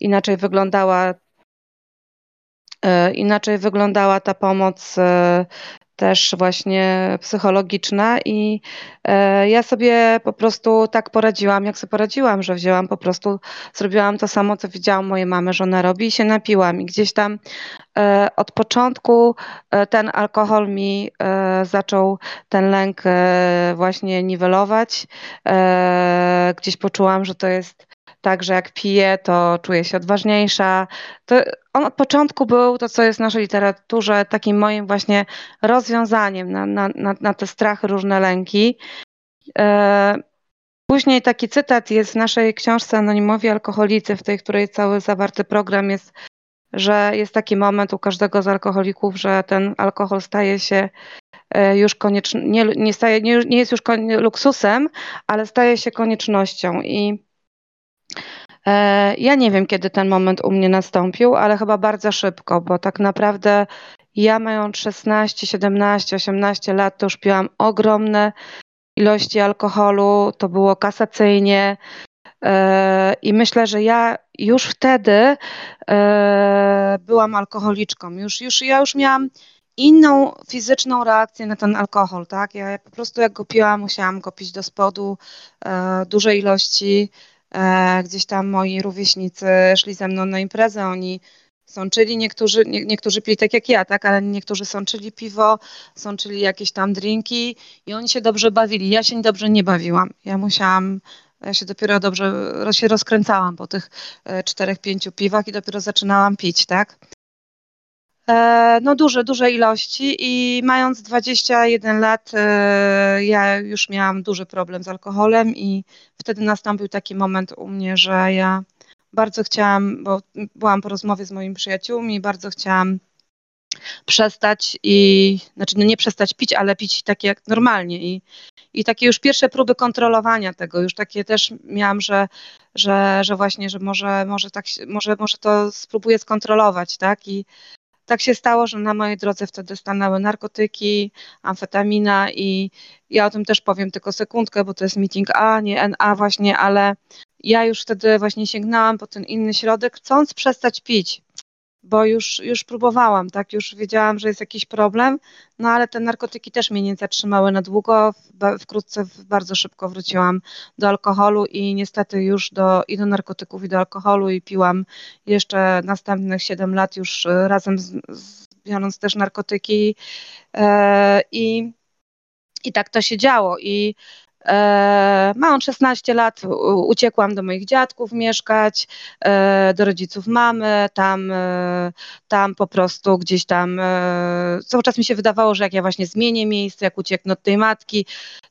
inaczej wyglądała inaczej wyglądała ta pomoc też właśnie psychologiczna i e, ja sobie po prostu tak poradziłam, jak sobie poradziłam, że wzięłam po prostu, zrobiłam to samo, co widziałam moje mamy, że ona robi i się napiłam i gdzieś tam e, od początku e, ten alkohol mi zaczął ten lęk właśnie niwelować. Gdzieś poczułam, że to jest tak, że jak piję, to czuję się odważniejsza. To on od początku był to, co jest w naszej literaturze, takim moim właśnie rozwiązaniem na, na, na, na te strachy, różne lęki. E, później taki cytat jest w naszej książce Anonimowi Alkoholicy, w tej, której cały zawarty program jest, że jest taki moment u każdego z alkoholików, że ten alkohol staje się e, już konieczny, nie, nie, staje, nie, nie jest już luksusem, ale staje się koniecznością. I ja nie wiem, kiedy ten moment u mnie nastąpił, ale chyba bardzo szybko, bo tak naprawdę ja mając 16, 17, 18 lat, to już piłam ogromne ilości alkoholu, to było kasacyjnie. E, I myślę, że ja już wtedy e, byłam alkoholiczką. Już, już, ja już miałam inną fizyczną reakcję na ten alkohol, tak? Ja po prostu jak go piłam, musiałam go pić do spodu, duże ilości. E, gdzieś tam moi rówieśnicy szli ze mną na imprezę, oni sączyli, niektórzy, nie, niektórzy pili tak jak ja, tak, ale niektórzy sączyli piwo, sączyli jakieś tam drinki i oni się dobrze bawili. Ja się dobrze nie bawiłam. Ja musiałam, ja się dopiero dobrze się rozkręcałam po tych e, czterech, pięciu piwach i dopiero zaczynałam pić, tak. E, no duże, duże ilości i mając 21 lat e, ja już miałam duży problem z alkoholem i wtedy nastąpił taki moment u mnie, że ja bardzo chciałam, bo byłam po rozmowie z moimi przyjaciółmi, bardzo chciałam przestać i, znaczy no nie przestać pić, ale pić tak jak normalnie i, i takie już pierwsze próby kontrolowania tego, już takie też miałam, że, że, że właśnie, że może, może tak, może, może to spróbuję skontrolować, tak? I tak się stało, że na mojej drodze wtedy stanęły narkotyki, amfetamina i ja o tym też powiem tylko sekundkę, bo to jest meeting A, nie NA właśnie, ale ja już wtedy właśnie sięgnęłam po ten inny środek, chcąc przestać pić bo już, już próbowałam, tak, już wiedziałam, że jest jakiś problem, no ale te narkotyki też mnie nie zatrzymały na długo, wkrótce bardzo szybko wróciłam do alkoholu i niestety już do, i do narkotyków i do alkoholu i piłam jeszcze następnych 7 lat już razem z, z biorąc też narkotyki. E, i, i tak to się działo. I E, mając 16 lat uciekłam do moich dziadków mieszkać, e, do rodziców mamy, tam, e, tam po prostu gdzieś tam cały czas mi się wydawało, że jak ja właśnie zmienię miejsce, jak ucieknę od tej matki,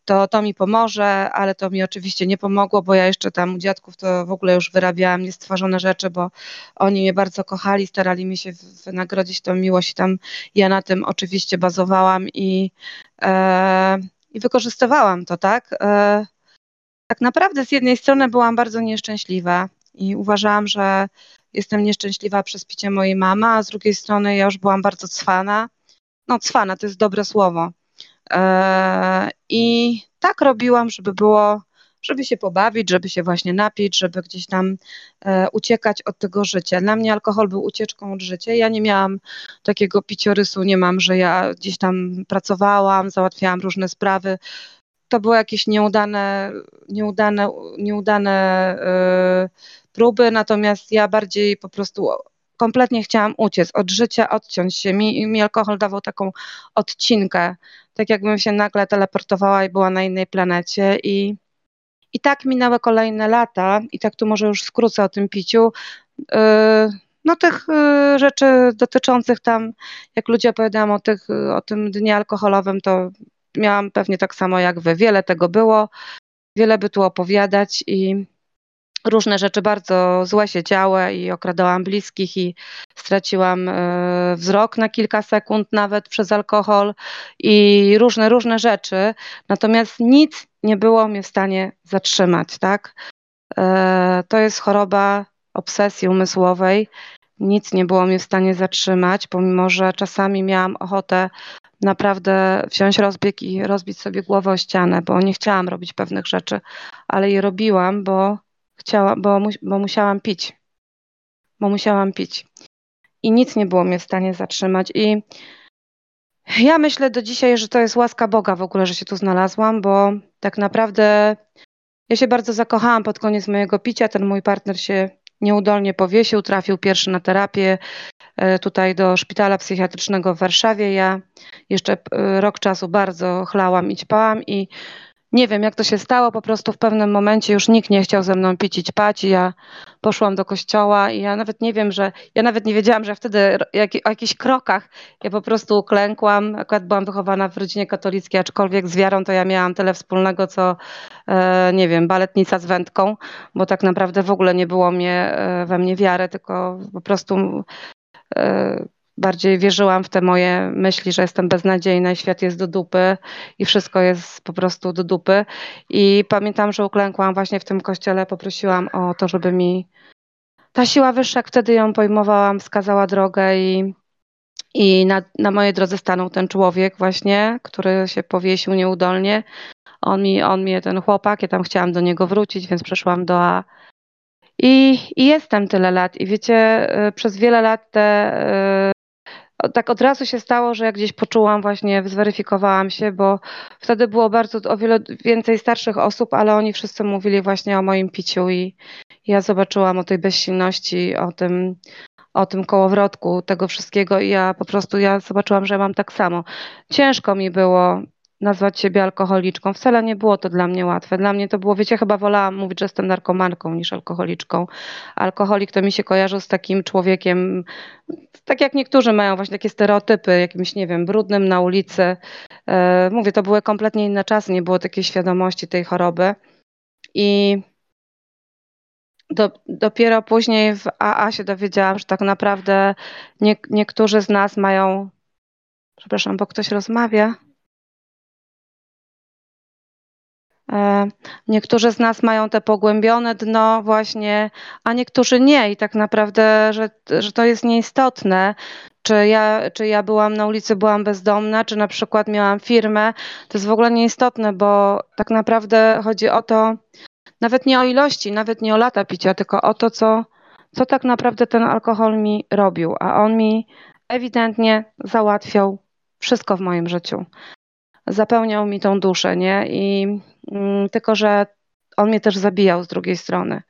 to to mi pomoże, ale to mi oczywiście nie pomogło, bo ja jeszcze tam u dziadków to w ogóle już wyrabiałam niestworzone rzeczy, bo oni mnie bardzo kochali, starali mi się wynagrodzić tą miłość i tam ja na tym oczywiście bazowałam i e, i wykorzystywałam to, tak? E, tak naprawdę z jednej strony byłam bardzo nieszczęśliwa i uważałam, że jestem nieszczęśliwa przez picie mojej mamy, a z drugiej strony ja już byłam bardzo cwana. No, cwana to jest dobre słowo. E, I tak robiłam, żeby było żeby się pobawić, żeby się właśnie napić, żeby gdzieś tam e, uciekać od tego życia. Dla mnie alkohol był ucieczką od życia. Ja nie miałam takiego piciorysu, nie mam, że ja gdzieś tam pracowałam, załatwiałam różne sprawy. To były jakieś nieudane, nieudane, nieudane e, próby, natomiast ja bardziej po prostu kompletnie chciałam uciec od życia, odciąć się. Mi, mi alkohol dawał taką odcinkę, tak jakbym się nagle teleportowała i była na innej planecie i i tak minęły kolejne lata, i tak tu może już skrócę o tym piciu. Y, no tych y, rzeczy dotyczących tam, jak ludzie opowiadają o, tych, o tym dniu alkoholowym, to miałam pewnie tak samo jak wy. Wiele tego było, wiele by tu opowiadać i różne rzeczy bardzo złe się działy i okradałam bliskich i straciłam y, wzrok na kilka sekund nawet przez alkohol i różne, różne rzeczy. Natomiast nic nie było mnie w stanie zatrzymać, tak? E, to jest choroba obsesji umysłowej. Nic nie było mnie w stanie zatrzymać, pomimo że czasami miałam ochotę naprawdę wziąć rozbieg i rozbić sobie głowę o ścianę, bo nie chciałam robić pewnych rzeczy, ale je robiłam, bo chciałam, bo, bo musiałam pić. bo musiałam pić. I nic nie było mnie w stanie zatrzymać. I ja myślę do dzisiaj, że to jest łaska Boga w ogóle, że się tu znalazłam, bo tak naprawdę ja się bardzo zakochałam pod koniec mojego picia. Ten mój partner się nieudolnie powiesił, trafił pierwszy na terapię e, tutaj do szpitala psychiatrycznego w Warszawie. Ja jeszcze e, rok czasu bardzo chlałam i ćpałam i nie wiem, jak to się stało, po prostu w pewnym momencie już nikt nie chciał ze mną pić i ćpać i ja poszłam do kościoła i ja nawet nie wiem, że, ja nawet nie wiedziałam, że wtedy jak, o jakichś krokach ja po prostu uklękłam, akurat byłam wychowana w rodzinie katolickiej, aczkolwiek z wiarą to ja miałam tyle wspólnego, co e, nie wiem, baletnica z wędką, bo tak naprawdę w ogóle nie było mnie, e, we mnie wiary, tylko po prostu e, bardziej wierzyłam w te moje myśli, że jestem beznadziejna i świat jest do dupy i wszystko jest po prostu do dupy. I pamiętam, że uklękłam właśnie w tym kościele, poprosiłam o to, żeby mi ta siła wyższa, jak wtedy ją pojmowałam, wskazała drogę i, i na, na mojej drodze stanął ten człowiek właśnie, który się powiesił nieudolnie. On mi, on mnie, ten chłopak, ja tam chciałam do niego wrócić, więc przeszłam do A. I, I jestem tyle lat. I wiecie, y, przez wiele lat te y, tak od razu się stało, że jak gdzieś poczułam właśnie, zweryfikowałam się, bo wtedy było bardzo o wiele więcej starszych osób, ale oni wszyscy mówili właśnie o moim piciu i ja zobaczyłam o tej bezsilności, o tym, o tym kołowrotku tego wszystkiego i ja po prostu ja zobaczyłam, że mam tak samo. Ciężko mi było nazwać siebie alkoholiczką. Wcale nie było to dla mnie łatwe. Dla mnie to było, wiecie, chyba wolałam mówić, że jestem narkomanką niż alkoholiczką. Alkoholik to mi się kojarzył z takim człowiekiem, tak jak niektórzy mają właśnie takie stereotypy, jakimś, nie wiem, brudnym na ulicy. E, mówię, to były kompletnie inne czasy, nie było takiej świadomości tej choroby. I do, dopiero później w AA się dowiedziałam, że tak naprawdę nie, niektórzy z nas mają. Przepraszam, bo ktoś rozmawia. Niektórzy z nas mają te pogłębione dno właśnie, a niektórzy nie i tak naprawdę, że, że to jest nieistotne, czy ja, czy ja byłam na ulicy, byłam bezdomna, czy na przykład miałam firmę, to jest w ogóle nieistotne, bo tak naprawdę chodzi o to, nawet nie o ilości, nawet nie o lata picia, tylko o to, co, co tak naprawdę ten alkohol mi robił, a on mi ewidentnie załatwiał wszystko w moim życiu. Zapełniał mi tą duszę, nie? I Mm, tylko że on mnie też zabijał z drugiej strony.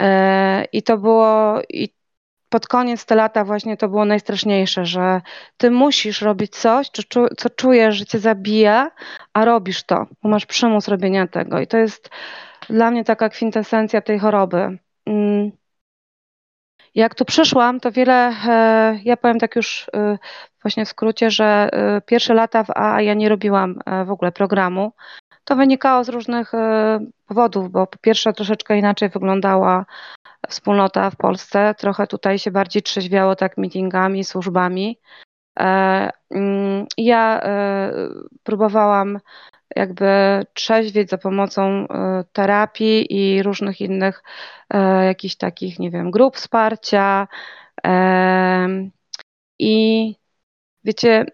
E, I to było, i pod koniec te lata właśnie to było najstraszniejsze, że ty musisz robić coś, co czujesz, że cię zabija, a robisz to, bo masz przymus robienia tego. I to jest dla mnie taka kwintesencja tej choroby. Jak tu przyszłam, to wiele, e, ja powiem tak już e, właśnie w skrócie, że pierwsze lata w AA ja nie robiłam w ogóle programu. To wynikało z różnych e, powodów, bo po pierwsze troszeczkę inaczej wyglądała wspólnota w Polsce. Trochę tutaj się bardziej trzeźwiało tak meetingami, służbami. E, mm, ja e, próbowałam jakby trzeźwieć za pomocą terapii i różnych innych jakichś takich, nie wiem, grup wsparcia. I wiecie,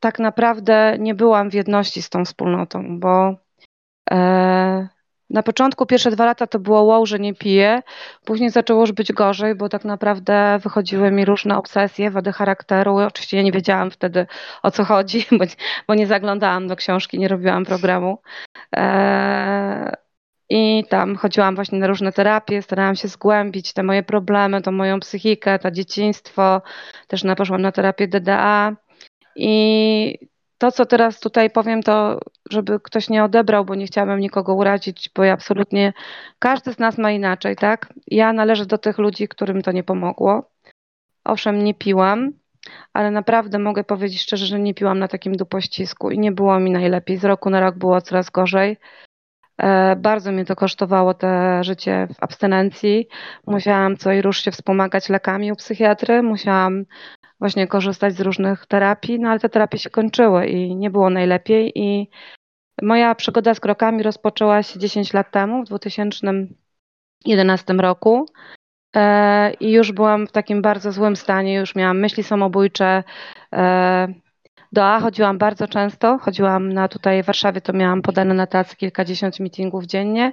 tak naprawdę nie byłam w jedności z tą wspólnotą, bo E, na początku pierwsze dwa lata to było wow, że nie piję. Później zaczęło już być gorzej, bo tak naprawdę wychodziły mi różne obsesje, wady charakteru. Oczywiście ja nie wiedziałam wtedy o co chodzi, bo, bo nie zaglądałam do książki, nie robiłam programu. E, I tam chodziłam właśnie na różne terapie, starałam się zgłębić te moje problemy, tą moją psychikę, to dzieciństwo. Też na, poszłam na terapię DDA. I to, co teraz tutaj powiem, to żeby ktoś nie odebrał, bo nie chciałabym nikogo urazić, bo ja absolutnie każdy z nas ma inaczej, tak? Ja należę do tych ludzi, którym to nie pomogło. Owszem, nie piłam, ale naprawdę mogę powiedzieć szczerze, że nie piłam na takim dupościsku i nie było mi najlepiej. Z roku na rok było coraz gorzej. E, bardzo mnie to kosztowało, te życie w abstynencji. Musiałam co i rusz się wspomagać lekami u psychiatry, musiałam właśnie korzystać z różnych terapii, no ale te terapie się kończyły i nie było najlepiej. I moja przygoda z krokami rozpoczęła się 10 lat temu, w 2011 roku. E, I już byłam w takim bardzo złym stanie, już miałam myśli samobójcze. E, do A chodziłam bardzo często. Chodziłam na tutaj w Warszawie, to miałam podane na tacy kilkadziesiąt meetingów dziennie.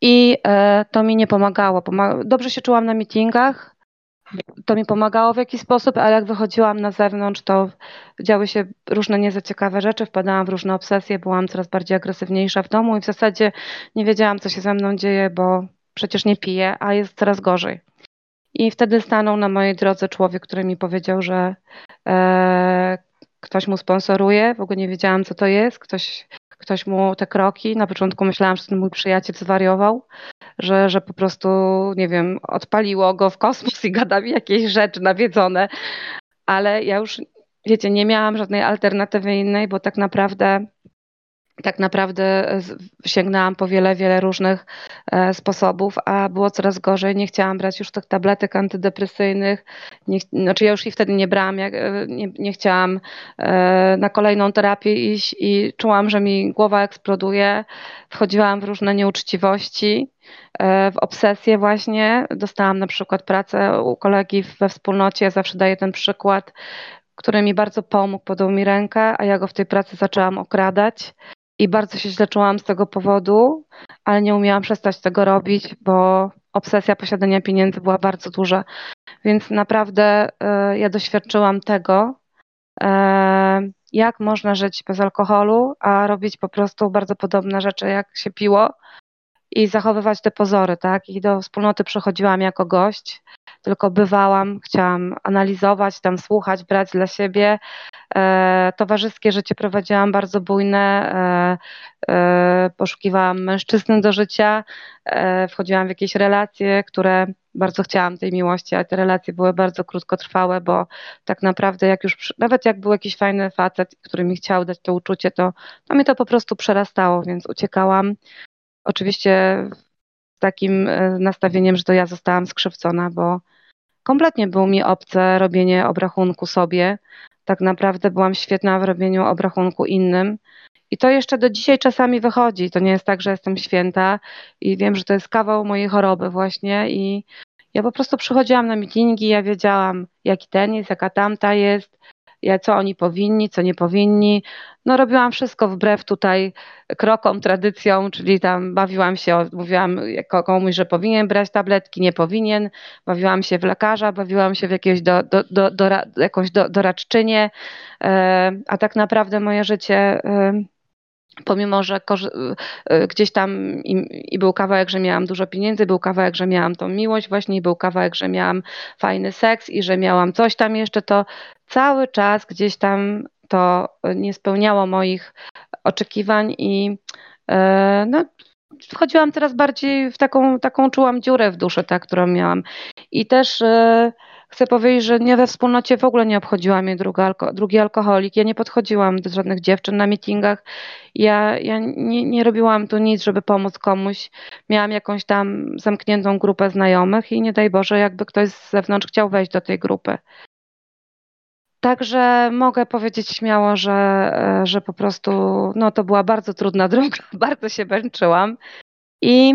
I e, to mi nie pomagało. Dobrze się czułam na meetingach, to mi pomagało w jakiś sposób, ale jak wychodziłam na zewnątrz, to działy się różne niezciekawe rzeczy, wpadałam w różne obsesje, byłam coraz bardziej agresywniejsza w domu i w zasadzie nie wiedziałam, co się ze mną dzieje, bo przecież nie piję, a jest coraz gorzej. I wtedy stanął na mojej drodze człowiek, który mi powiedział, że e, ktoś mu sponsoruje. W ogóle nie wiedziałam, co to jest. Ktoś, ktoś mu te kroki. Na początku myślałam, że ten mój przyjaciel zwariował, że, że po prostu, nie wiem, odpaliło go w kosmos i gada mi jakieś rzeczy nawiedzone. Ale ja już, wiecie, nie miałam żadnej alternatywy innej, bo tak naprawdę tak naprawdę e, sięgnęłam po wiele, wiele różnych e, sposobów, a było coraz gorzej. Nie chciałam brać już tych tabletek antydepresyjnych. Nie, znaczy ja już ich wtedy nie brałam, jak, e, nie, nie chciałam na kolejną terapię iść i czułam, że mi głowa eksploduje. Wchodziłam w różne nieuczciwości, w obsesję właśnie. Dostałam na przykład pracę u kolegi we wspólnocie. Zawsze daję ten przykład który mi bardzo pomógł, podał mi rękę, a ja go w tej pracy zaczęłam okradać i bardzo się źle czułam z tego powodu, ale nie umiałam przestać tego robić, bo obsesja posiadania pieniędzy była bardzo duża. Więc naprawdę y, ja doświadczyłam tego, y, jak można żyć bez alkoholu, a robić po prostu bardzo podobne rzeczy, jak się piło i zachowywać te pozory, tak? I do wspólnoty przychodziłam jako gość, tylko bywałam, chciałam analizować, tam słuchać, brać dla siebie. E, towarzyskie życie prowadziłam bardzo bujne, e, e, poszukiwałam mężczyzny do życia, wchodziłam w jakieś relacje, które bardzo chciałam tej miłości, ale te relacje były bardzo krótkotrwałe, bo tak naprawdę jak już, nawet jak był jakiś fajny facet, który mi chciał dać to uczucie, to, to mnie to po prostu przerastało, więc uciekałam. Oczywiście z takim nastawieniem, że to ja zostałam skrzywcona, bo kompletnie było mi obce robienie obrachunku sobie. Tak naprawdę byłam świetna w robieniu obrachunku innym. I to jeszcze do dzisiaj czasami wychodzi. To nie jest tak, że jestem święta i wiem, że to jest kawał mojej choroby właśnie i ja po prostu przychodziłam na mitingi, ja wiedziałam, jaki ten jest, jaka tamta jest, co oni powinni, co nie powinni. No robiłam wszystko wbrew tutaj krokom, tradycjom, czyli tam bawiłam się, mówiłam komuś, że powinien brać tabletki, nie powinien, bawiłam się w lekarza, bawiłam się w jakieś do, do, do, do, jakąś do, doradczynię, e, a tak naprawdę moje życie e, pomimo, że y, gdzieś tam i, i, był kawałek, że miałam dużo pieniędzy, był kawałek, że miałam tą miłość właśnie, i był kawałek, że miałam fajny seks i że miałam coś tam jeszcze, to cały czas gdzieś tam to nie spełniało moich oczekiwań i e, no, wchodziłam coraz bardziej w taką, taką czułam dziurę w duszy, tak, którą miałam. I też e, chcę powiedzieć, że nie we wspólnocie w ogóle nie obchodziła mnie drugi, alko drugi alkoholik. Ja nie podchodziłam do żadnych dziewczyn na mitingach. Ja, ja nie, nie robiłam tu nic, żeby pomóc komuś. Miałam jakąś tam zamkniętą grupę znajomych i nie daj Boże, jakby ktoś z zewnątrz chciał wejść do tej grupy. Także mogę powiedzieć śmiało, że, e, że po prostu no, to była bardzo trudna droga, bardzo się męczyłam. I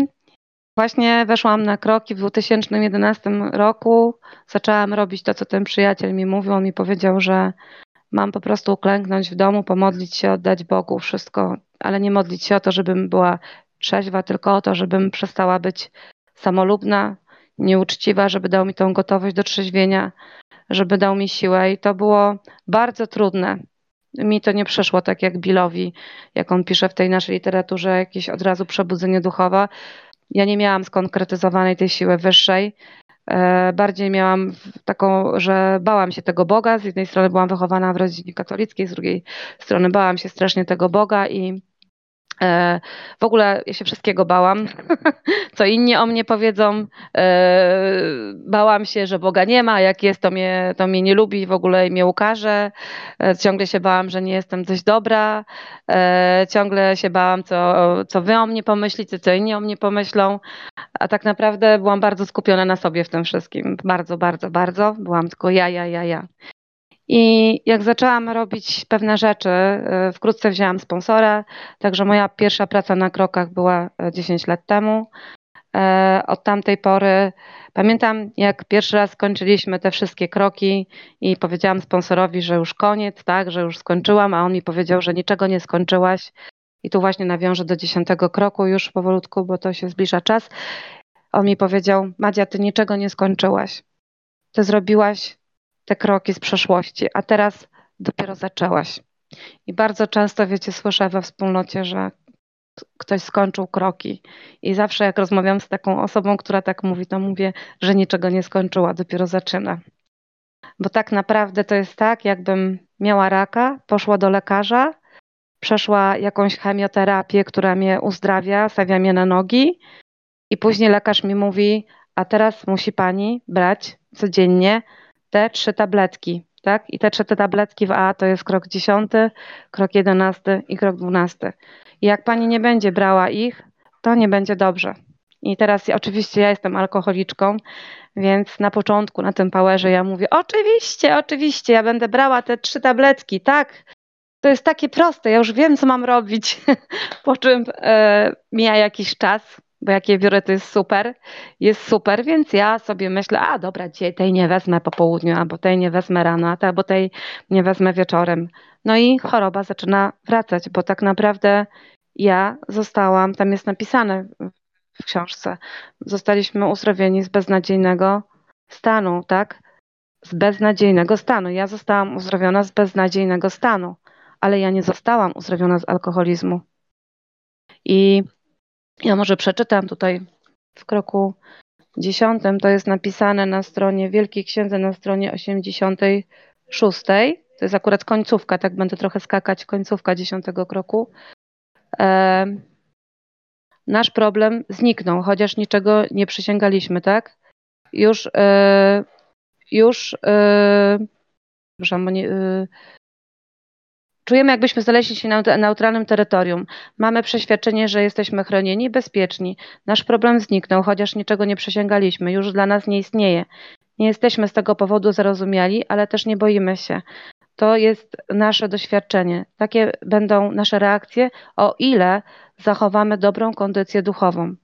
Właśnie weszłam na kroki w 2011 roku. Zaczęłam robić to, co ten przyjaciel mi mówił. On mi powiedział, że mam po prostu uklęknąć w domu, pomodlić się, oddać Bogu wszystko, ale nie modlić się o to, żebym była trzeźwa, tylko o to, żebym przestała być samolubna, nieuczciwa, żeby dał mi tą gotowość do trzeźwienia, żeby dał mi siłę. I to było bardzo trudne. Mi to nie przeszło tak jak Billowi, jak on pisze w tej naszej literaturze, jakieś od razu przebudzenie duchowe ja nie miałam skonkretyzowanej tej siły wyższej. E, bardziej miałam taką, że bałam się tego Boga. Z jednej strony byłam wychowana w rodzinie katolickiej, z drugiej strony bałam się strasznie tego Boga i w ogóle ja się wszystkiego bałam, co inni o mnie powiedzą. E, bałam się, że Boga nie ma, jak jest, to mnie, to mnie nie lubi, w ogóle mnie ukaże. E, ciągle się bałam, że nie jestem dość dobra. Ciągle się bałam, co, co wy o mnie pomyślicie, co inni o mnie pomyślą. A tak naprawdę byłam bardzo skupiona na sobie w tym wszystkim. Bardzo, bardzo, bardzo. Byłam tylko ja, ja, ja, ja. I jak zaczęłam robić pewne rzeczy, e, wkrótce wzięłam sponsora, także moja pierwsza praca na krokach była 10 e, lat temu. E, od tamtej pory pamiętam, jak pierwszy raz skończyliśmy te wszystkie kroki i powiedziałam sponsorowi, że już koniec, tak, że już skończyłam, a on mi powiedział, że niczego nie skończyłaś. I tu właśnie nawiążę do dziesiątego kroku już powolutku, bo to się zbliża czas. On mi powiedział, Madzia, ty niczego nie skończyłaś. ty zrobiłaś te kroki z przeszłości, a teraz dopiero zaczęłaś. I bardzo często, wiecie, słyszę we wspólnocie, że ktoś skończył kroki. I zawsze jak rozmawiam z taką osobą, która tak mówi, to mówię, że niczego nie skończyła, dopiero zaczyna. Bo tak naprawdę to jest tak, jakbym miała raka, poszła do lekarza, przeszła jakąś chemioterapię, która mnie uzdrawia, stawia mnie na nogi, i później lekarz mi mówi, a teraz musi pani brać codziennie te trzy tabletki, tak? I te trzy te tabletki w A to jest krok dziesiąty, krok jedenasty i krok dwunasty. I jak pani nie będzie brała ich, to nie będzie dobrze. I teraz oczywiście ja jestem alkoholiczką, więc na początku na tym powerze ja mówię, oczywiście, oczywiście, ja będę brała te trzy tabletki, tak. To jest takie proste, ja już wiem, co mam robić. po czym e, mija jakiś czas, bo jak je biorę, to jest super, jest super, więc ja sobie myślę, a dobra, dzisiaj tej nie wezmę po południu, albo tej nie wezmę rano, albo tej nie wezmę wieczorem. No i choroba zaczyna wracać, bo tak naprawdę ja zostałam, tam jest napisane w książce, zostaliśmy uzdrowieni z beznadziejnego stanu, tak? Z beznadziejnego stanu. Ja zostałam uzdrowiona z beznadziejnego stanu, ale ja nie zostałam uzdrowiona z alkoholizmu. I ja może przeczytam tutaj w kroku dziesiątym, to jest napisane na stronie Wielkiej Księdze, na stronie 86. To jest akurat końcówka, tak będę trochę skakać, końcówka dziesiątego kroku. E, nasz problem zniknął, chociaż niczego nie przysięgaliśmy, tak? Już, e, już, e, przepraszam, nie, e, Czujemy, jakbyśmy znaleźli się na neutralnym terytorium. Mamy przeświadczenie, że jesteśmy chronieni bezpieczni. Nasz problem zniknął, chociaż niczego nie przesięgaliśmy. Już dla nas nie istnieje. Nie jesteśmy z tego powodu zrozumiali, ale też nie boimy się. To jest nasze doświadczenie. Takie będą nasze reakcje, o ile zachowamy dobrą kondycję duchową.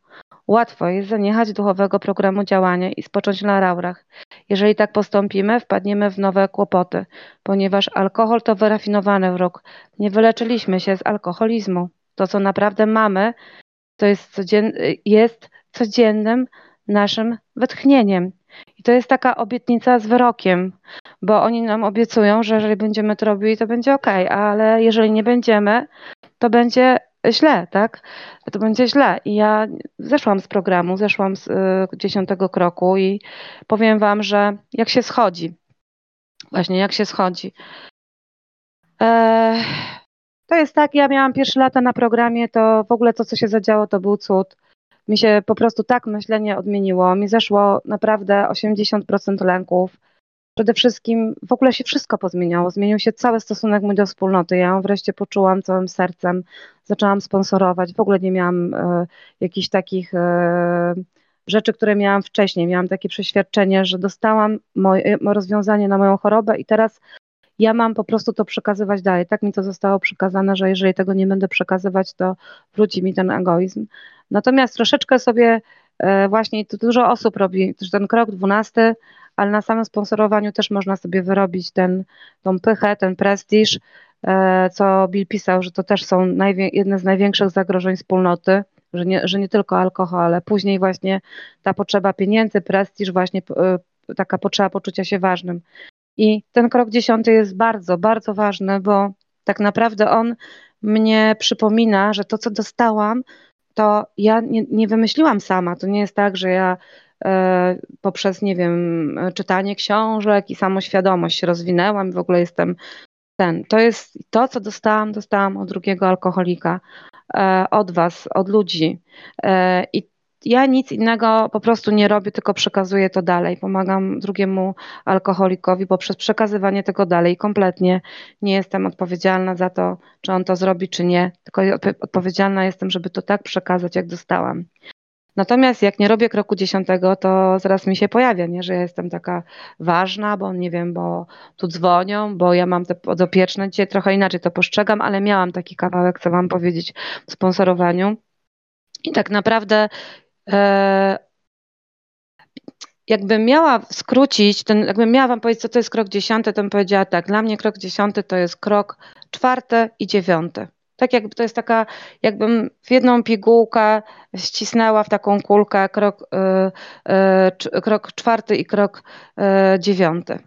Łatwo jest zaniechać duchowego programu działania i spocząć na laurach. Jeżeli tak postąpimy, wpadniemy w nowe kłopoty, ponieważ alkohol to wyrafinowany wróg. Nie wyleczyliśmy się z alkoholizmu. To, co naprawdę mamy, to jest, codzien jest codziennym naszym wytchnieniem. I to jest taka obietnica z wyrokiem, bo oni nam obiecują, że jeżeli będziemy to robili, to będzie ok, ale jeżeli nie będziemy, to będzie źle, tak? To będzie źle. I ja zeszłam z programu, zeszłam z y, dziesiątego kroku i powiem wam, że jak się schodzi, właśnie jak się schodzi. To jest tak, ja miałam pierwsze lata na programie, to w ogóle to, co się zadziało, to był cud. Mi się po prostu tak myślenie odmieniło. Mi zeszło naprawdę 80% lęków przede wszystkim w ogóle się wszystko pozmieniało. Zmienił się cały stosunek mój do wspólnoty. Ja ją wreszcie poczułam całym sercem. Zaczęłam sponsorować. W ogóle nie miałam e, jakichś takich e, rzeczy, które miałam wcześniej. Miałam takie przeświadczenie, że dostałam moje, e, rozwiązanie na moją chorobę i teraz ja mam po prostu to przekazywać dalej. Tak mi to zostało przekazane, że jeżeli tego nie będę przekazywać, to wróci mi ten egoizm. Natomiast troszeczkę sobie właśnie tu dużo osób robi ten krok dwunasty, ale na samym sponsorowaniu też można sobie wyrobić ten, tą pychę, ten prestiż, e, co Bill pisał, że to też są jedne z największych zagrożeń wspólnoty, że nie, że nie tylko alkohol, ale później właśnie ta potrzeba pieniędzy, prestiż, właśnie e, taka potrzeba poczucia się ważnym. I ten krok dziesiąty jest bardzo, bardzo ważny, bo tak naprawdę on mnie przypomina, że to, co dostałam, to ja nie, nie wymyśliłam sama. To nie jest tak, że ja e, poprzez, nie wiem, czytanie książek i samoświadomość rozwinęłam, w ogóle jestem ten. To jest to, co dostałam, dostałam od drugiego alkoholika, e, od was, od ludzi. E, I ja nic innego po prostu nie robię, tylko przekazuję to dalej. Pomagam drugiemu alkoholikowi poprzez przekazywanie tego dalej. Kompletnie nie jestem odpowiedzialna za to, czy on to zrobi, czy nie, tylko odpowiedzialna jestem, żeby to tak przekazać, jak dostałam. Natomiast jak nie robię kroku dziesiątego, to zaraz mi się pojawia, nie? że ja jestem taka ważna, bo nie wiem, bo tu dzwonią, bo ja mam te podopieczne. Dzisiaj trochę inaczej to postrzegam, ale miałam taki kawałek, co wam powiedzieć w sponsorowaniu. I tak naprawdę jakbym miała skrócić, ten, jakbym miała wam powiedzieć, co to jest krok dziesiąty, to bym powiedziała tak, dla mnie krok dziesiąty to jest krok czwarty i dziewiąty. Tak jakby to jest taka, jakbym w jedną pigułkę ścisnęła w taką kulkę krok, yy, krok czwarty i krok dziewiąty.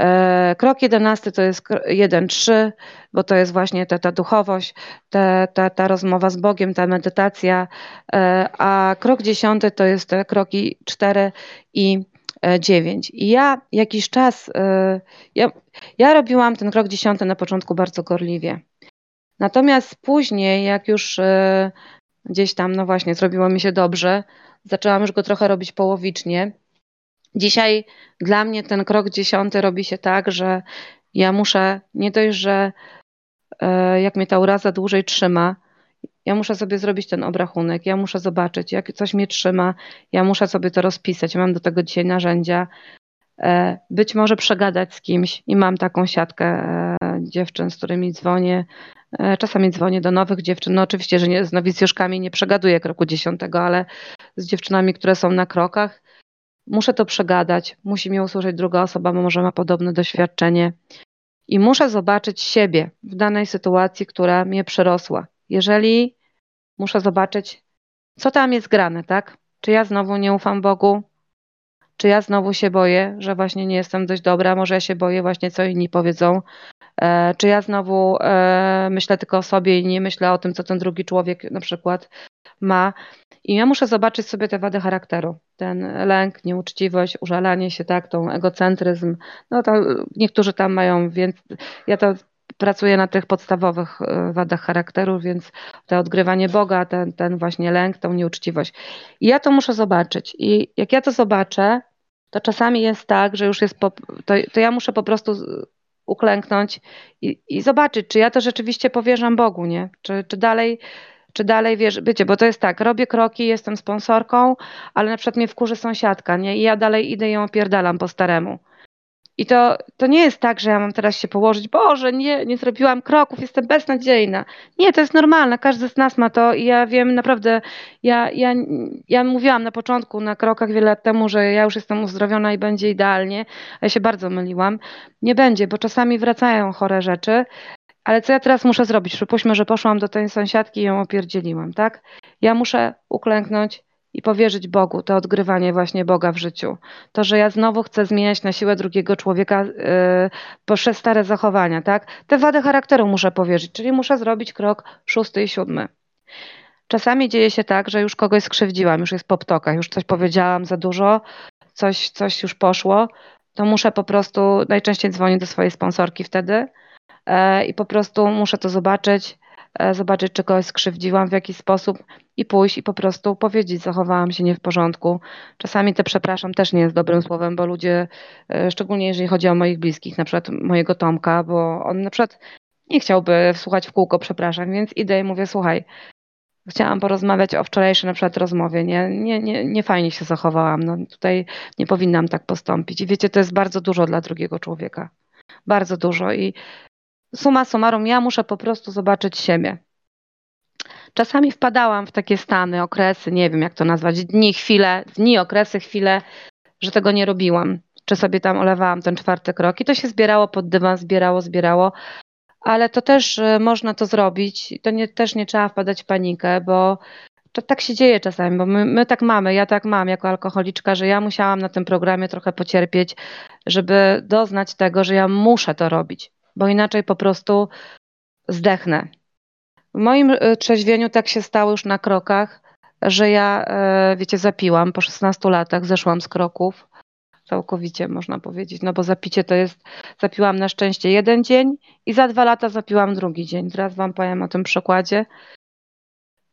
E, krok jedenasty to jest jeden trzy, bo to jest właśnie ta, ta duchowość, ta, ta, ta rozmowa z Bogiem, ta medytacja, e, a krok dziesiąty to jest te kroki cztery i e, dziewięć. I ja jakiś czas, ja, ja robiłam ten krok dziesiąty na początku bardzo gorliwie. Natomiast później, jak już gdzieś tam, no właśnie, zrobiło mi się dobrze, zaczęłam już go trochę robić połowicznie Dzisiaj dla mnie ten krok dziesiąty robi się tak, że ja muszę nie dość, że e, jak mnie ta uraza dłużej trzyma, ja muszę sobie zrobić ten obrachunek, ja muszę zobaczyć, jak coś mnie trzyma, ja muszę sobie to rozpisać. Mam do tego dzisiaj narzędzia. E, być może przegadać z kimś i mam taką siatkę e, dziewczyn, z którymi dzwonię. Czasami dzwonię do nowych dziewczyn. No oczywiście, że nie, z nowicjuszkami nie przegaduję kroku dziesiątego, ale z dziewczynami, które są na krokach muszę to przegadać, musi mnie usłyszeć druga osoba, bo może ma podobne doświadczenie. I muszę zobaczyć siebie w danej sytuacji, która mnie przerosła. Jeżeli muszę zobaczyć, co tam jest grane, tak? Czy ja znowu nie ufam Bogu? Czy ja znowu się boję, że właśnie nie jestem dość dobra? Może ja się boję właśnie, co inni powiedzą? E, czy ja znowu e, myślę tylko o sobie i nie myślę o tym, co ten drugi człowiek na przykład ma? I ja muszę zobaczyć sobie te wady charakteru. Ten lęk, nieuczciwość, użalanie się, tak, tą egocentryzm. No to niektórzy tam mają, więc ja to pracuję na tych podstawowych e, wadach charakteru, więc to odgrywanie Boga, ten, ten właśnie lęk, tą nieuczciwość. I ja to muszę zobaczyć. I jak ja to zobaczę, to czasami jest tak, że już jest, po, to, to ja muszę po prostu uklęknąć i, i zobaczyć, czy ja to rzeczywiście powierzam Bogu, nie? Czy, czy dalej czy dalej wiesz, wiecie, bo to jest tak, robię kroki, jestem sponsorką, ale na przykład mnie wkurzy sąsiadka, nie? I ja dalej idę i ją opierdalam po staremu. I to, to nie jest tak, że ja mam teraz się położyć, Boże, nie, nie zrobiłam kroków, jestem beznadziejna. Nie, to jest normalne, każdy z nas ma to i ja wiem naprawdę, ja, ja, ja mówiłam na początku na krokach wiele lat temu, że ja już jestem uzdrowiona i będzie idealnie, a ja się bardzo myliłam. Nie będzie, bo czasami wracają chore rzeczy, ale co ja teraz muszę zrobić? Przypuśćmy, że poszłam do tej sąsiadki i ją opierdzieliłam, tak? Ja muszę uklęknąć i powierzyć Bogu to odgrywanie właśnie Boga w życiu. To, że ja znowu chcę zmieniać na siłę drugiego człowieka yy, poprzez stare zachowania, tak? Te wady charakteru muszę powierzyć, czyli muszę zrobić krok szósty i siódmy. Czasami dzieje się tak, że już kogoś skrzywdziłam, już jest po ptokach, już coś powiedziałam za dużo, coś, coś już poszło, to muszę po prostu, najczęściej dzwonić do swojej sponsorki wtedy, i po prostu muszę to zobaczyć, e, zobaczyć, czy kogoś skrzywdziłam w jakiś sposób i pójść i po prostu powiedzieć, zachowałam się nie w porządku. Czasami te przepraszam też nie jest dobrym słowem, bo ludzie, e, szczególnie jeżeli chodzi o moich bliskich, na przykład mojego Tomka, bo on na przykład nie chciałby słuchać w kółko przepraszam, więc idę i mówię, słuchaj, chciałam porozmawiać o wczorajszej na przykład rozmowie, nie, nie, nie, nie fajnie się zachowałam, no tutaj nie powinnam tak postąpić. I wiecie, to jest bardzo dużo dla drugiego człowieka. Bardzo dużo i suma summarum, ja muszę po prostu zobaczyć siebie. Czasami wpadałam w takie stany, okresy, nie wiem jak to nazwać, dni, chwile, dni, okresy, chwile, że tego nie robiłam. Czy sobie tam olewałam ten czwarty krok i to się zbierało pod dywan, zbierało, zbierało. Ale to też y, można to zrobić. To nie, też nie trzeba wpadać w panikę, bo to tak się dzieje czasami, bo my, my tak mamy, ja tak mam jako alkoholiczka, że ja musiałam na tym programie trochę pocierpieć, żeby doznać tego, że ja muszę to robić bo inaczej po prostu zdechnę. W moim e, trzeźwieniu tak się stało już na krokach, że ja, e, wiecie, zapiłam po 16 latach, zeszłam z kroków. Całkowicie można powiedzieć, no bo zapicie to jest, zapiłam na szczęście jeden dzień i za dwa lata zapiłam drugi dzień. Teraz wam powiem o tym przykładzie.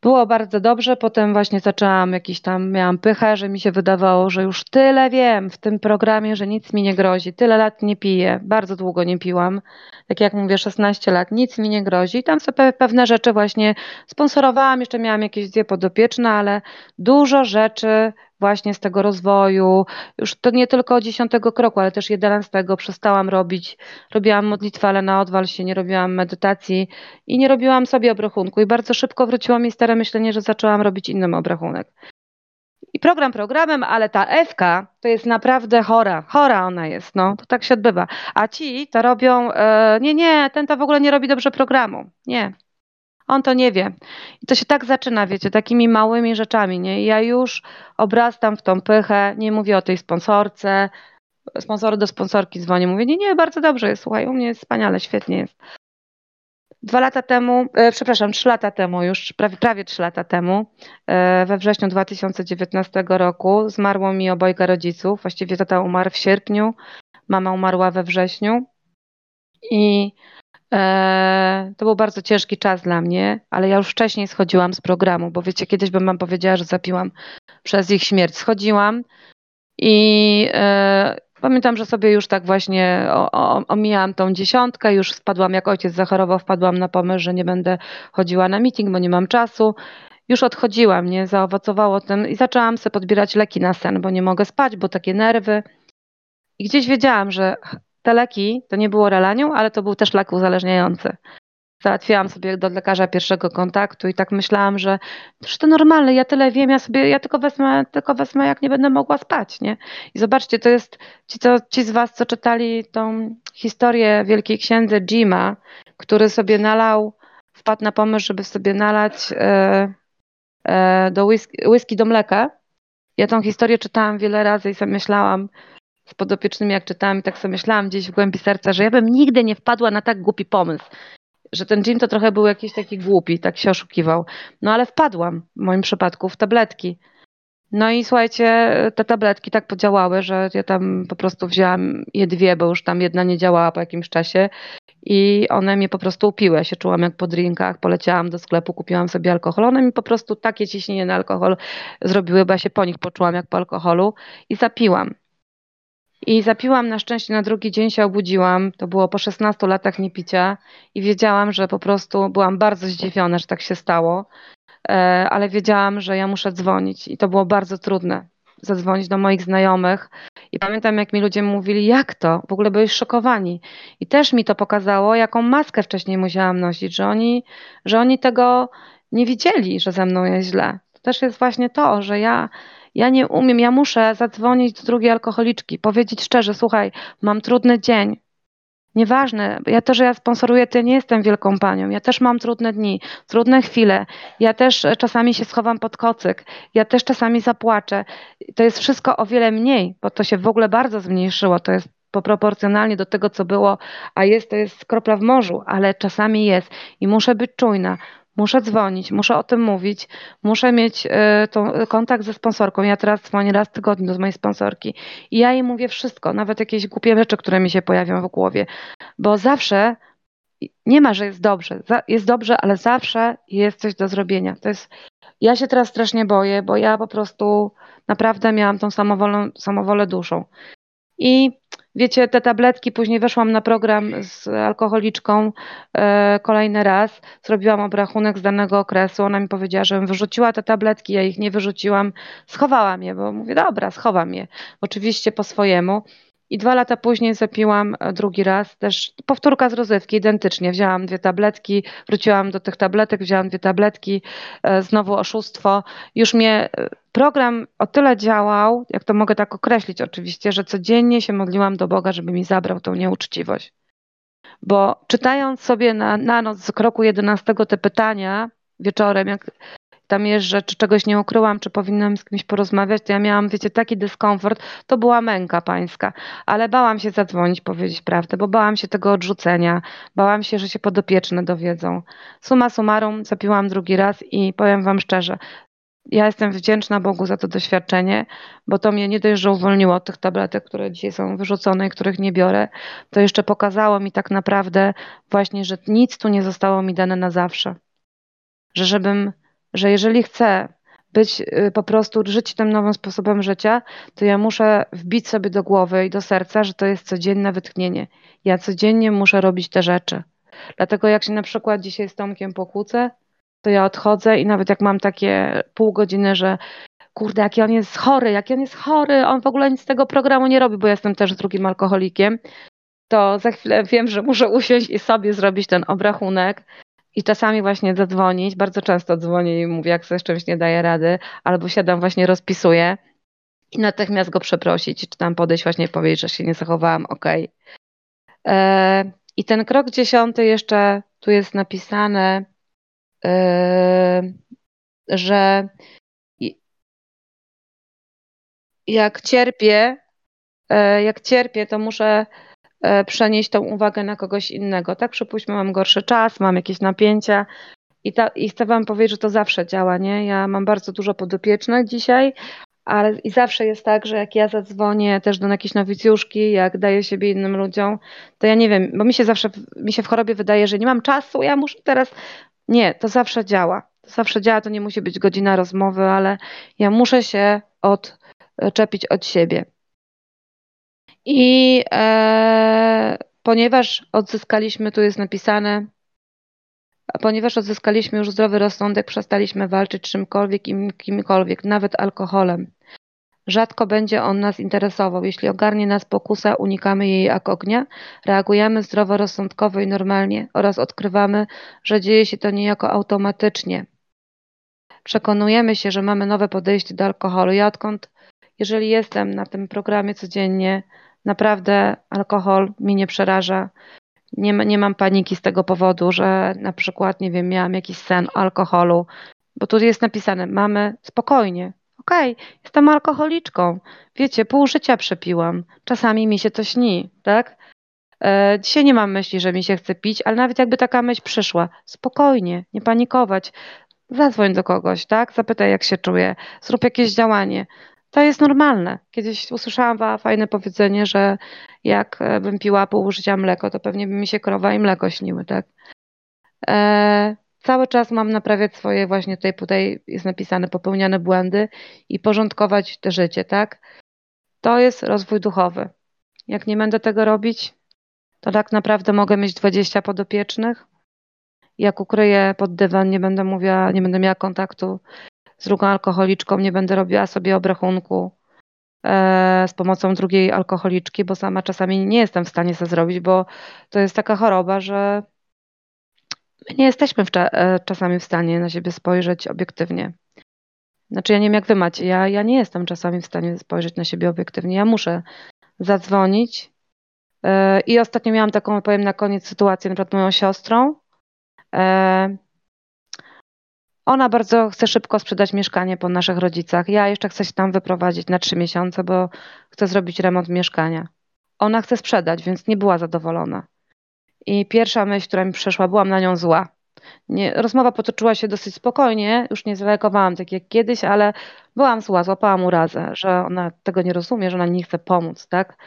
Było bardzo dobrze, potem właśnie zaczęłam jakiś tam, miałam pychę, że mi się wydawało, że już tyle wiem w tym programie, że nic mi nie grozi. Tyle lat nie piję, bardzo długo nie piłam. Tak jak mówię, 16 lat, nic mi nie grozi. I tam sobie pewne rzeczy właśnie sponsorowałam, jeszcze miałam jakieś dwie podopieczne, ale dużo rzeczy właśnie z tego rozwoju. Już to nie tylko dziesiątego kroku, ale też jedenastego przestałam robić. Robiłam modlitwę, ale na odwal się nie robiłam medytacji i nie robiłam sobie obrachunku. I bardzo szybko wróciło mi stare myślenie, że zaczęłam robić innym obrachunek. I program programem, ale ta Ewka to jest naprawdę chora. Chora ona jest, no. To tak się odbywa. A ci to robią, e, nie, nie, ten to w ogóle nie robi dobrze programu. Nie. On to nie wie. I to się tak zaczyna, wiecie, takimi małymi rzeczami, nie? I ja już obrastam w tą pychę, nie mówię o tej sponsorce, sponsory do sponsorki dzwonię, mówię, nie, nie, bardzo dobrze jest, słuchaj, u mnie jest wspaniale, świetnie jest. Dwa lata temu, e, przepraszam, trzy lata temu, już prawie, prawie trzy lata temu, e, we wrześniu 2019 roku zmarło mi obojga rodziców. Właściwie tata umarł w sierpniu, mama umarła we wrześniu. I to był bardzo ciężki czas dla mnie, ale ja już wcześniej schodziłam z programu, bo wiecie, kiedyś bym wam powiedziała, że zapiłam przez ich śmierć. Schodziłam i e, Pamiętam, że sobie już tak właśnie o, o, omijałam tą dziesiątkę, już spadłam, jak ojciec zachorował, wpadłam na pomysł, że nie będę chodziła na meeting, bo nie mam czasu. Już odchodziłam, nie zaowocowało tym i zaczęłam sobie podbierać leki na sen, bo nie mogę spać, bo takie nerwy. I gdzieś wiedziałam, że te leki to nie było relanium, ale to był też lek uzależniający załatwiłam sobie do lekarza pierwszego kontaktu i tak myślałam, że to normalne, ja tyle wiem, ja sobie, ja tylko wezmę, tylko wezmę, jak nie będę mogła spać, nie? I zobaczcie, to jest, ci, co, ci z was, co czytali tą historię Wielkiej Księdzy Jima, który sobie nalał, wpadł na pomysł, żeby sobie nalać e, e, do whisky, whisky do mleka. Ja tą historię czytałam wiele razy i sobie myślałam, z podopiecznymi jak czytałam i tak sobie myślałam gdzieś w głębi serca, że ja bym nigdy nie wpadła na tak głupi pomysł że ten Jim to trochę był jakiś taki głupi, tak się oszukiwał. No ale wpadłam w moim przypadku w tabletki. No i słuchajcie, te tabletki tak podziałały, że ja tam po prostu wzięłam je dwie, bo już tam jedna nie działała po jakimś czasie i one mnie po prostu upiły. Ja się czułam jak po drinkach, poleciałam do sklepu, kupiłam sobie alkohol. One mi po prostu takie ciśnienie na alkohol zrobiły, bo ja się po nich poczułam jak po alkoholu i zapiłam. I zapiłam na szczęście na drugi dzień się obudziłam. To było po 16 latach niepicia i wiedziałam, że po prostu byłam bardzo zdziwiona, że tak się stało, e, ale wiedziałam, że ja muszę dzwonić i to było bardzo trudne. Zadzwonić do moich znajomych i pamiętam, jak mi ludzie mówili, jak to? W ogóle byli szokowani. I też mi to pokazało, jaką maskę wcześniej musiałam nosić, że oni, że oni tego nie widzieli, że ze mną jest źle. To też jest właśnie to, że ja ja nie umiem, ja muszę zadzwonić do drugiej alkoholiczki, powiedzieć szczerze, słuchaj, mam trudny dzień. Nieważne, ja to, że ja sponsoruję, to nie jestem wielką panią. Ja też mam trudne dni, trudne chwile. Ja też czasami się schowam pod kocyk. Ja też czasami zapłaczę. To jest wszystko o wiele mniej, bo to się w ogóle bardzo zmniejszyło. To jest proporcjonalnie do tego, co było, a jest to jest kropla w morzu, ale czasami jest i muszę być czujna. Muszę dzwonić, muszę o tym mówić, muszę mieć y, to, kontakt ze sponsorką. Ja teraz dzwonię raz w tygodniu do mojej sponsorki i ja jej mówię wszystko, nawet jakieś głupie rzeczy, które mi się pojawią w głowie, bo zawsze nie ma, że jest dobrze. Jest dobrze, ale zawsze jest coś do zrobienia. To jest, ja się teraz strasznie boję, bo ja po prostu naprawdę miałam tą samowolę, samowolę duszą. I wiecie, te tabletki, później weszłam na program z alkoholiczką e, kolejny raz, zrobiłam obrachunek z danego okresu, ona mi powiedziała, żebym wyrzuciła te tabletki, ja ich nie wyrzuciłam, schowałam je, bo mówię, dobra, schowam je, oczywiście po swojemu. I dwa lata później zapiłam e, drugi raz, też powtórka z rozrywki, identycznie. Wzięłam dwie tabletki, wróciłam do tych tabletek, wzięłam dwie tabletki, e, znowu oszustwo. Już mnie e, program o tyle działał, jak to mogę tak określić oczywiście, że codziennie się modliłam do Boga, żeby mi zabrał tą nieuczciwość. Bo czytając sobie na, na noc z kroku 11 te pytania wieczorem, jak tam jeżdżę, czy czegoś nie ukryłam, czy powinnam z kimś porozmawiać, to ja miałam, wiecie, taki dyskomfort, to była męka pańska, ale bałam się zadzwonić, powiedzieć prawdę, bo bałam się tego odrzucenia, bałam się, że się podopieczne dowiedzą. Suma summarum, zapiłam drugi raz i powiem wam szczerze, ja jestem wdzięczna Bogu za to doświadczenie, bo to mnie nie dość, że uwolniło od tych tabletek, które dzisiaj są wyrzucone i których nie biorę, to jeszcze pokazało mi tak naprawdę właśnie, że nic tu nie zostało mi dane na zawsze. Że żebym że jeżeli chcę być y, po prostu, żyć tym nowym sposobem życia, to ja muszę wbić sobie do głowy i do serca, że to jest codzienne wytchnienie. Ja codziennie muszę robić te rzeczy. Dlatego jak się na przykład dzisiaj z Tomkiem pokłócę, to ja odchodzę i nawet jak mam takie pół godziny, że kurde, jaki on jest chory, jaki on jest chory, on w ogóle nic z tego programu nie robi, bo jestem też drugim alkoholikiem, to za chwilę wiem, że muszę usiąść i sobie zrobić ten obrachunek, i czasami właśnie zadzwonić, bardzo często dzwonię i mówię, jak sobie z czymś nie daję rady, albo siadam, właśnie rozpisuję i natychmiast go przeprosić, czy tam podejść właśnie powiedzieć, że się nie zachowałam, ok. E, I ten krok dziesiąty jeszcze tu jest napisane, że jak cierpię, jak cierpię, to muszę przenieść tą uwagę na kogoś innego. Tak, przypuśćmy, mam gorszy czas, mam jakieś napięcia, i, ta, I chcę Wam powiedzieć, że to zawsze działa, nie? Ja mam bardzo dużo podopiecznych dzisiaj, ale i zawsze jest tak, że jak ja zadzwonię też do jakiejś nowicjuszki, jak daję siebie innym ludziom, to ja nie wiem, bo mi się zawsze, mi się w chorobie wydaje, że nie mam czasu, ja muszę teraz. Nie, to zawsze działa. To zawsze działa, to nie musi być godzina rozmowy, ale ja muszę się odczepić od siebie. I e, ponieważ odzyskaliśmy, tu jest napisane, ponieważ odzyskaliśmy już zdrowy rozsądek, przestaliśmy walczyć czymkolwiek i kimkolwiek, nawet alkoholem. Rzadko będzie on nas interesował. Jeśli ogarnie nas pokusa, unikamy jej jak ognia, reagujemy zdroworozsądkowo i normalnie oraz odkrywamy, że dzieje się to niejako automatycznie. Przekonujemy się, że mamy nowe podejście do alkoholu. Ja odkąd, jeżeli jestem na tym programie codziennie, naprawdę alkohol mi nie przeraża. Nie, nie mam paniki z tego powodu, że na przykład, nie wiem, miałam jakiś sen alkoholu, bo tu jest napisane, mamy spokojnie, okej, okay, jestem alkoholiczką, wiecie, pół życia przepiłam, czasami mi się to śni, tak? E, dzisiaj nie mam myśli, że mi się chce pić, ale nawet jakby taka myśl przyszła, spokojnie, nie panikować, zadzwoń do kogoś, tak? Zapytaj, jak się czuje, zrób jakieś działanie. To jest normalne. Kiedyś usłyszałam fajne powiedzenie, że jak e, piła pół życia mleko, to pewnie by mi się krowa i mleko śniły, tak? E, cały czas mam naprawiać swoje właśnie tutaj, tutaj jest napisane popełniane błędy i porządkować te życie, tak? To jest rozwój duchowy. Jak nie będę tego robić, to tak naprawdę mogę mieć 20 podopiecznych. Jak ukryję pod dywan, nie będę mówiła, nie będę miała kontaktu z drugą alkoholiczką, nie będę robiła sobie obrachunku e, z pomocą drugiej alkoholiczki, bo sama czasami nie jestem w stanie to zrobić, bo to jest taka choroba, że my nie jesteśmy w cza e, czasami w stanie na siebie spojrzeć obiektywnie. Znaczy ja nie wiem jak wy macie, ja, ja nie jestem czasami w stanie spojrzeć na siebie obiektywnie. Ja muszę zadzwonić e, i ostatnio miałam taką, powiem na koniec, sytuację na przykład moją siostrą, ona bardzo chce szybko sprzedać mieszkanie po naszych rodzicach. Ja jeszcze chcę się tam wyprowadzić na trzy miesiące, bo chcę zrobić remont mieszkania. Ona chce sprzedać, więc nie była zadowolona. I pierwsza myśl, która mi przeszła, byłam na nią zła. Nie, rozmowa potoczyła się dosyć spokojnie, już nie zareagowałam tak jak kiedyś, ale byłam zła, złapałam urazę, że ona tego nie rozumie, że ona nie chce pomóc, tak?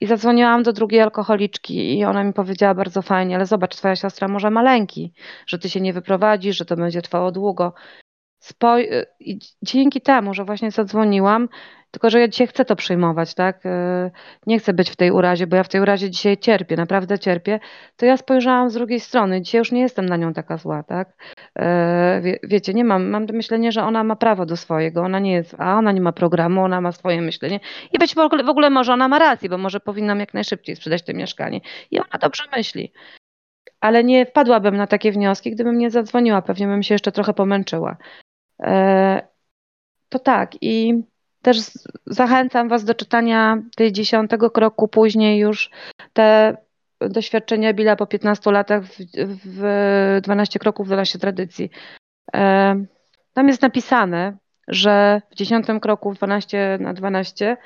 I zadzwoniłam do drugiej alkoholiczki i ona mi powiedziała bardzo fajnie, ale zobacz, twoja siostra może maleńki, że ty się nie wyprowadzisz, że to będzie trwało długo. Spoj dzięki temu, że właśnie zadzwoniłam, tylko że ja dzisiaj chcę to przyjmować, tak? E, nie chcę być w tej urazie, bo ja w tej urazie dzisiaj cierpię, naprawdę cierpię. To ja spojrzałam z drugiej strony. Dzisiaj już nie jestem na nią taka zła, tak? E, wie, wiecie, nie mam, mam myślenie, że ona ma prawo do swojego, ona nie jest, a ona nie ma programu, ona ma swoje myślenie. I być w ogóle, w ogóle może ona ma rację, bo może powinnam jak najszybciej sprzedać to mieszkanie. I ona dobrze myśli. Ale nie wpadłabym na takie wnioski, gdybym nie zadzwoniła. Pewnie bym się jeszcze trochę pomęczyła. E, to tak. I też zachęcam Was do czytania tej dziesiątego kroku, później już te doświadczenia Billa po 15 latach w, w 12 kroków, 12 tradycji. E, tam jest napisane, że w dziesiątym kroku 12 na 12,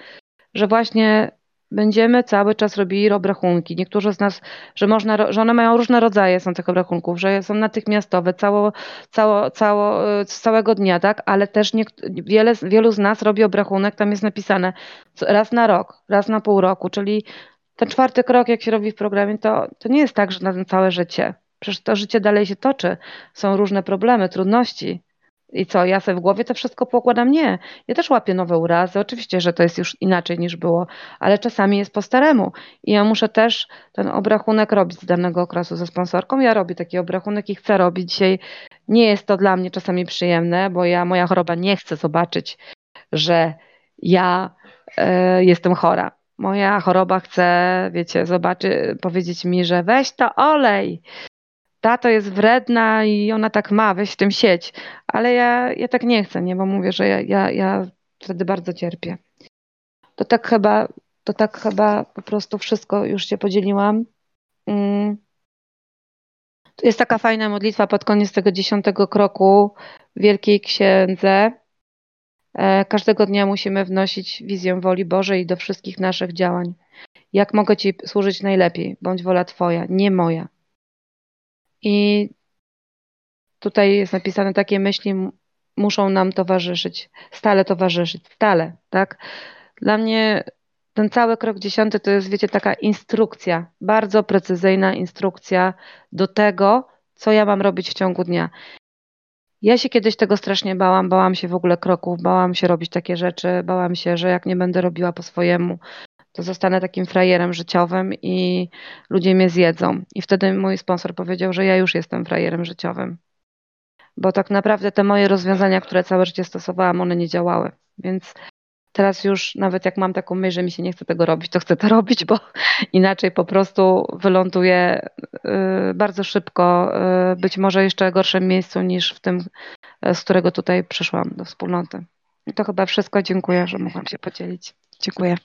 że właśnie będziemy cały czas robili obrachunki. Niektórzy z nas, że można, że one mają różne rodzaje są tych obrachunków, że są natychmiastowe, cało, cało, cało, z całego dnia, tak? Ale też nie, wiele, wielu z nas robi obrachunek, tam jest napisane raz na rok, raz na pół roku, czyli ten czwarty krok, jak się robi w programie, to, to nie jest tak, że na całe życie. Przecież to życie dalej się toczy. Są różne problemy, trudności. I co, ja sobie w głowie to wszystko pokładam? Nie. Ja też łapię nowe urazy. Oczywiście, że to jest już inaczej niż było, ale czasami jest po staremu. I ja muszę też ten obrachunek robić z danego okresu ze sponsorką. Ja robię taki obrachunek i chcę robić dzisiaj. Nie jest to dla mnie czasami przyjemne, bo ja, moja choroba nie chce zobaczyć, że ja y, jestem chora. Moja choroba chce, wiecie, zobaczy, powiedzieć mi, że weź to olej, tato jest wredna i ona tak ma, weź w tym sieć. Ale ja, ja tak nie chcę, nie, bo mówię, że ja, ja, ja wtedy bardzo cierpię. To tak chyba, to tak chyba po prostu wszystko już się podzieliłam. Mm. Jest taka fajna modlitwa pod koniec tego dziesiątego kroku Wielkiej Księdze. E, każdego dnia musimy wnosić wizję woli Bożej do wszystkich naszych działań. Jak mogę Ci służyć najlepiej? Bądź wola Twoja, nie moja. I tutaj jest napisane takie myśli muszą nam towarzyszyć, stale towarzyszyć, stale, tak? Dla mnie ten cały krok dziesiąty to jest, wiecie, taka instrukcja, bardzo precyzyjna instrukcja do tego, co ja mam robić w ciągu dnia. Ja się kiedyś tego strasznie bałam, bałam się w ogóle kroków, bałam się robić takie rzeczy, bałam się, że jak nie będę robiła po swojemu, to zostanę takim frajerem życiowym i ludzie mnie zjedzą. I wtedy mój sponsor powiedział, że ja już jestem frajerem życiowym. Bo tak naprawdę te moje rozwiązania, które całe życie stosowałam, one nie działały. Więc teraz już nawet jak mam taką myśl, że mi się nie chce tego robić, to chcę to robić, bo inaczej po prostu wyląduję y, bardzo szybko, y, być może jeszcze gorszym miejscu niż w tym, z którego tutaj przyszłam do wspólnoty. I to chyba wszystko. Dziękuję, że mogłam się podzielić. Dziękuję.